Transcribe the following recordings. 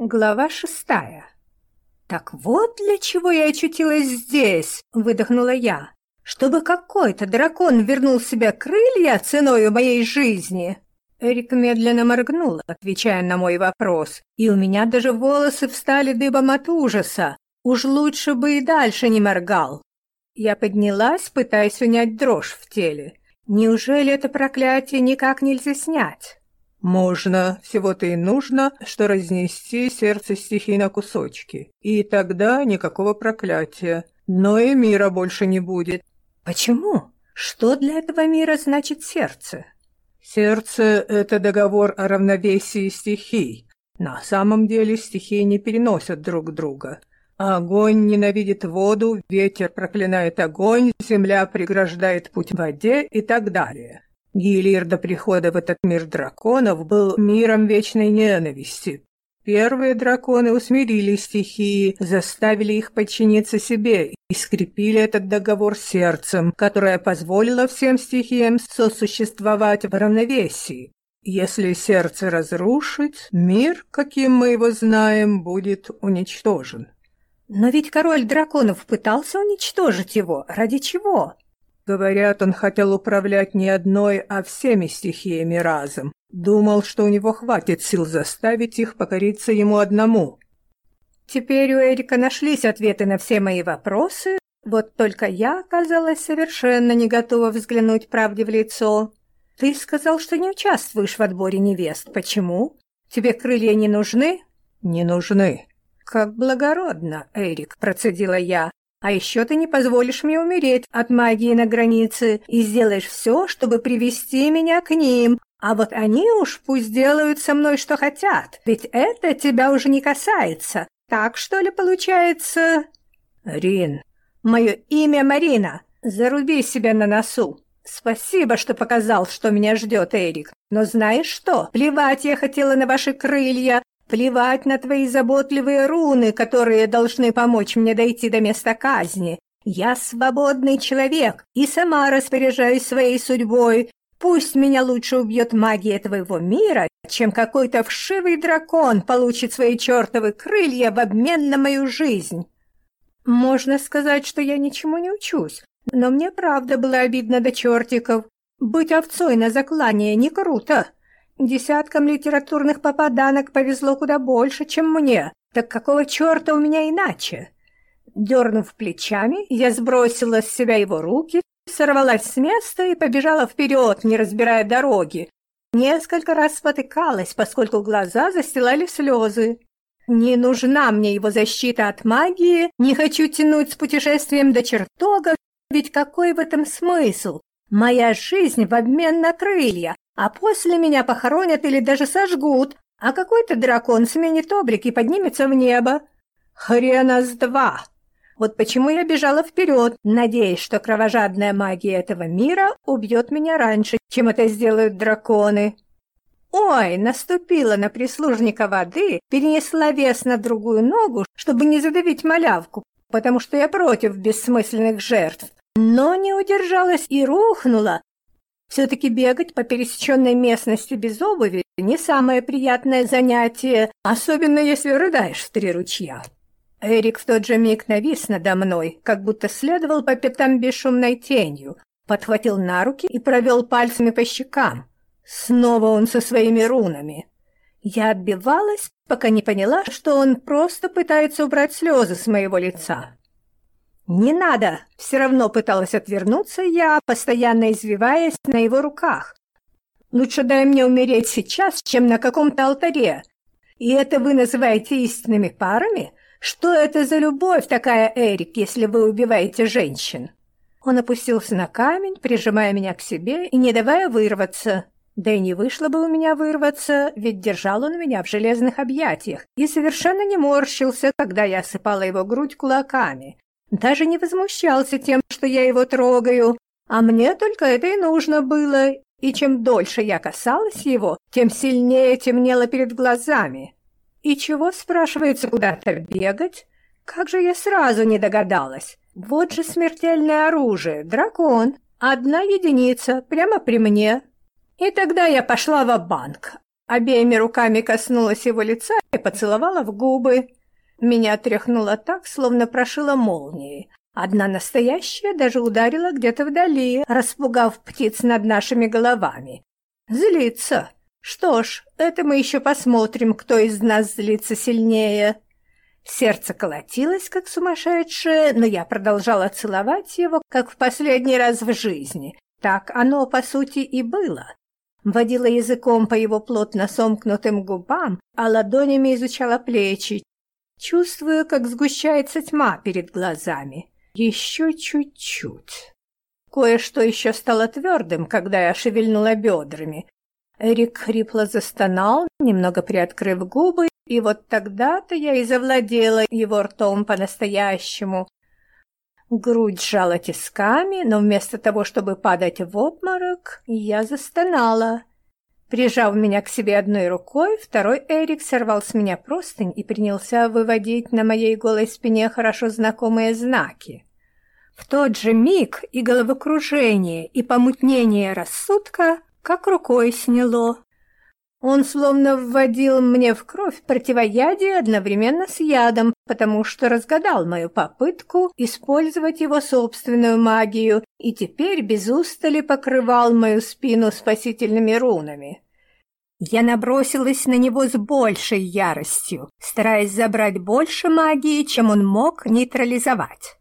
Глава шестая. «Так вот для чего я очутилась здесь!» — выдохнула я. «Чтобы какой-то дракон вернул себе крылья ценою моей жизни!» Эрик медленно моргнул, отвечая на мой вопрос, и у меня даже волосы встали дыбом от ужаса. Уж лучше бы и дальше не моргал. Я поднялась, пытаясь унять дрожь в теле. Неужели это проклятие никак нельзя снять? Можно, всего-то и нужно, что разнести сердце стихии на кусочки. И тогда никакого проклятия. Но и мира больше не будет. Почему? Что для этого мира значит сердце? Сердце — это договор о равновесии стихий. На самом деле стихии не переносят друг друга. Огонь ненавидит воду, ветер проклинает огонь, земля преграждает путь воде и так далее. Гилир до прихода в этот мир драконов был миром вечной ненависти. Первые драконы усмирили стихии, заставили их подчиниться себе и скрепили этот договор сердцем, которое позволило всем стихиям сосуществовать в равновесии. Если сердце разрушить, мир, каким мы его знаем, будет уничтожен. Но ведь король драконов пытался уничтожить его. Ради чего? Говорят, он хотел управлять не одной, а всеми стихиями разом. Думал, что у него хватит сил заставить их покориться ему одному. Теперь у Эрика нашлись ответы на все мои вопросы, вот только я оказалась совершенно не готова взглянуть правде в лицо. Ты сказал, что не участвуешь в отборе невест. Почему? Тебе крылья не нужны? Не нужны. Как благородно, Эрик, процедила я. А еще ты не позволишь мне умереть от магии на границе и сделаешь все, чтобы привести меня к ним. А вот они уж пусть делают со мной что хотят, ведь это тебя уже не касается. Так что ли получается? Рин, мое имя Марина. Заруби себя на носу. Спасибо, что показал, что меня ждет Эрик. Но знаешь что? Плевать я хотела на ваши крылья, Плевать на твои заботливые руны, которые должны помочь мне дойти до места казни. Я свободный человек и сама распоряжаюсь своей судьбой. Пусть меня лучше убьет магия твоего мира, чем какой-то вшивый дракон получит свои чертовы крылья в обмен на мою жизнь. Можно сказать, что я ничему не учусь, но мне правда было обидно до чертиков. Быть овцой на заклание не круто. Десяткам литературных попаданок повезло куда больше, чем мне. Так какого черта у меня иначе? Дернув плечами, я сбросила с себя его руки, сорвалась с места и побежала вперед, не разбирая дороги. Несколько раз спотыкалась, поскольку глаза застилали слезы. Не нужна мне его защита от магии, не хочу тянуть с путешествием до чертога, ведь какой в этом смысл? Моя жизнь в обмен на крылья, а после меня похоронят или даже сожгут, а какой-то дракон сменит облик и поднимется в небо. Хрена с два! Вот почему я бежала вперед, надеясь, что кровожадная магия этого мира убьет меня раньше, чем это сделают драконы. Ой, наступила на прислужника воды, перенесла вес на другую ногу, чтобы не задавить малявку, потому что я против бессмысленных жертв. Но не удержалась и рухнула, все-таки бегать по пересеченной местности без обуви не самое приятное занятие, особенно если рыдаешь в три ручья. Эрик в тот же миг навис надо мной, как будто следовал по пятам бесшумной тенью, подхватил на руки и провел пальцами по щекам. Снова он со своими рунами. Я отбивалась, пока не поняла, что он просто пытается убрать слезы с моего лица. «Не надо!» — все равно пыталась отвернуться я, постоянно извиваясь на его руках. «Лучше дай мне умереть сейчас, чем на каком-то алтаре. И это вы называете истинными парами? Что это за любовь такая, Эрик, если вы убиваете женщин?» Он опустился на камень, прижимая меня к себе и не давая вырваться. Да и не вышло бы у меня вырваться, ведь держал он меня в железных объятиях и совершенно не морщился, когда я осыпала его грудь кулаками, даже не возмущался тем, что я его трогаю, а мне только это и нужно было, и чем дольше я касалась его, тем сильнее темнело перед глазами. И чего, спрашивается, куда-то бегать? Как же я сразу не догадалась. Вот же смертельное оружие, дракон, одна единица, прямо при мне. И тогда я пошла в банк обеими руками коснулась его лица и поцеловала в губы. Меня тряхнуло так, словно прошила молнией. Одна настоящая даже ударила где-то вдали, распугав птиц над нашими головами. Злится. Что ж, это мы еще посмотрим, кто из нас злится сильнее. Сердце колотилось, как сумасшедшее, но я продолжала целовать его, как в последний раз в жизни. Так оно, по сути, и было. Водила языком по его плотно сомкнутым губам, а ладонями изучала плечи. Чувствую, как сгущается тьма перед глазами. Еще чуть-чуть. Кое-что еще стало твердым, когда я шевельнула бедрами. Эрик хрипло застонал, немного приоткрыв губы, и вот тогда-то я и завладела его ртом по-настоящему. Грудь сжала тисками, но вместо того, чтобы падать в обморок, я застонала. Прижав меня к себе одной рукой, второй Эрик сорвал с меня простынь и принялся выводить на моей голой спине хорошо знакомые знаки. В тот же миг и головокружение, и помутнение рассудка как рукой сняло. Он словно вводил мне в кровь противоядие одновременно с ядом, потому что разгадал мою попытку использовать его собственную магию и теперь без устали покрывал мою спину спасительными рунами. Я набросилась на него с большей яростью, стараясь забрать больше магии, чем он мог нейтрализовать.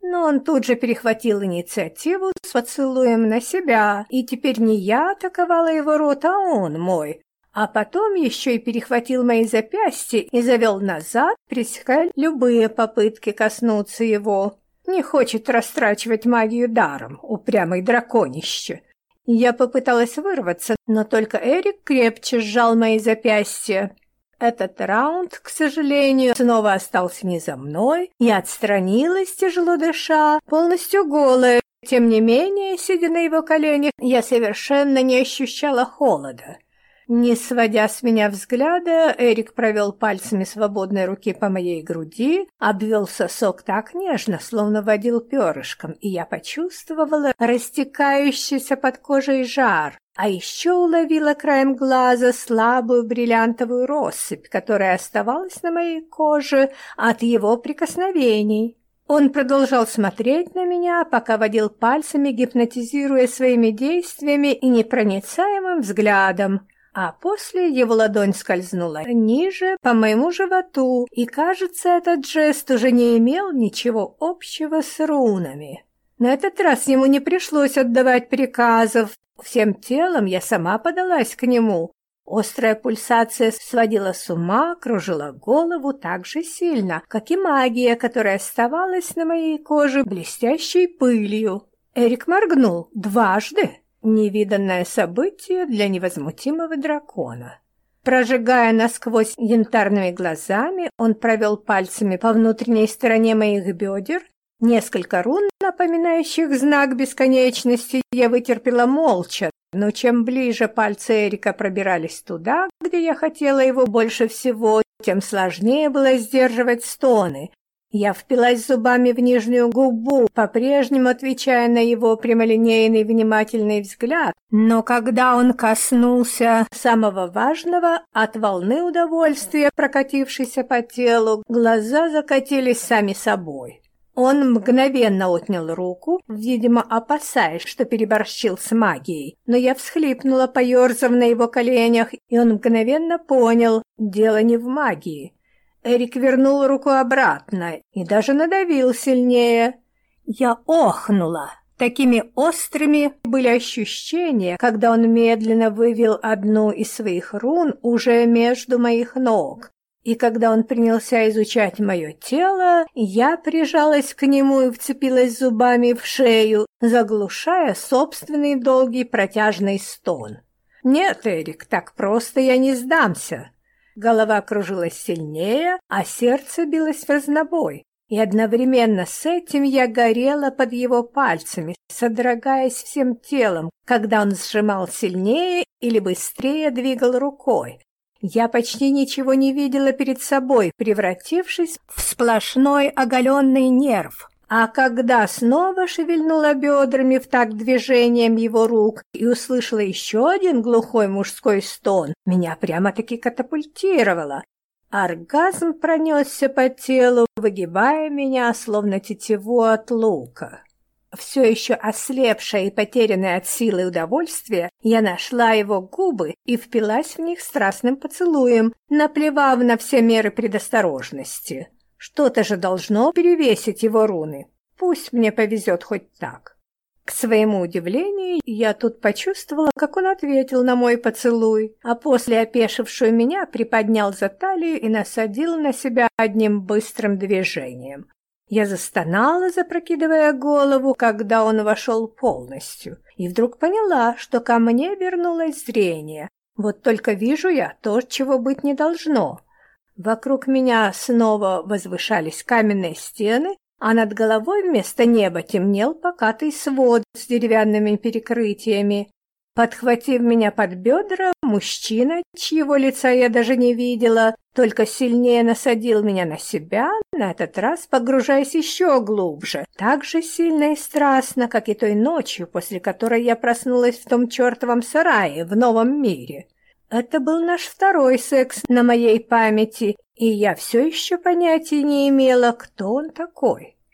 Но он тут же перехватил инициативу с поцелуем на себя, и теперь не я атаковала его рот, а он мой, а потом еще и перехватил мои запястья и завел назад, пресекая любые попытки коснуться его. Не хочет растрачивать магию даром, упрямый драконище. Я попыталась вырваться, но только Эрик крепче сжал мои запястья. Этот раунд, к сожалению, снова остался не за мной. Я отстранилась, тяжело дыша, полностью голая. Тем не менее, сидя на его коленях, я совершенно не ощущала холода. Не сводя с меня взгляда, Эрик провел пальцами свободной руки по моей груди, обвел сосок так нежно, словно водил перышком, и я почувствовала растекающийся под кожей жар, а еще уловила краем глаза слабую бриллиантовую россыпь, которая оставалась на моей коже от его прикосновений. Он продолжал смотреть на меня, пока водил пальцами, гипнотизируя своими действиями и непроницаемым взглядом, а после его ладонь скользнула ниже, по моему животу, и, кажется, этот жест уже не имел ничего общего с рунами. На этот раз ему не пришлось отдавать приказов. Всем телом я сама подалась к нему. Острая пульсация сводила с ума, кружила голову так же сильно, как и магия, которая оставалась на моей коже блестящей пылью. Эрик моргнул дважды, Невиданное событие для невозмутимого дракона. Прожигая насквозь янтарными глазами, он провел пальцами по внутренней стороне моих бедер. Несколько рун, напоминающих знак бесконечности, я вытерпела молча, но чем ближе пальцы Эрика пробирались туда, где я хотела его больше всего, тем сложнее было сдерживать стоны, я впилась зубами в нижнюю губу, по-прежнему отвечая на его прямолинейный внимательный взгляд, но когда он коснулся самого важного, от волны удовольствия, прокатившейся по телу, глаза закатились сами собой. Он мгновенно отнял руку, видимо, опасаясь, что переборщил с магией, но я всхлипнула, поерзав на его коленях, и он мгновенно понял, дело не в магии. Эрик вернул руку обратно и даже надавил сильнее. Я охнула. Такими острыми были ощущения, когда он медленно вывел одну из своих рун уже между моих ног. И когда он принялся изучать мое тело, я прижалась к нему и вцепилась зубами в шею, заглушая собственный долгий протяжный стон. «Нет, Эрик, так просто я не сдамся. Голова кружилась сильнее, а сердце билось в разнобой. И одновременно с этим я горела под его пальцами, содрогаясь всем телом, когда он сжимал сильнее или быстрее двигал рукой. Я почти ничего не видела перед собой, превратившись в сплошной оголенный нерв, А когда снова шевельнула бедрами в такт движением его рук и услышала еще один глухой мужской стон, меня прямо-таки катапультировало. Оргазм пронесся по телу, выгибая меня, словно тетиву от лука. Все еще ослепшая и потерянная от силы удовольствия, я нашла его губы и впилась в них страстным поцелуем, наплевав на все меры предосторожности. Что-то же должно перевесить его руны. Пусть мне повезет хоть так. К своему удивлению, я тут почувствовала, как он ответил на мой поцелуй, а после опешившую меня приподнял за талию и насадил на себя одним быстрым движением. Я застонала, запрокидывая голову, когда он вошел полностью, и вдруг поняла, что ко мне вернулось зрение. Вот только вижу я то, чего быть не должно — Вокруг меня снова возвышались каменные стены, а над головой вместо неба темнел покатый свод с деревянными перекрытиями. Подхватив меня под бедра, мужчина, чьего лица я даже не видела, только сильнее насадил меня на себя, на этот раз погружаясь еще глубже, так же сильно и страстно, как и той ночью, после которой я проснулась в том чертовом сарае в новом мире. Это был наш второй секс на моей памяти, и я все еще понятия не имела, кто он такой.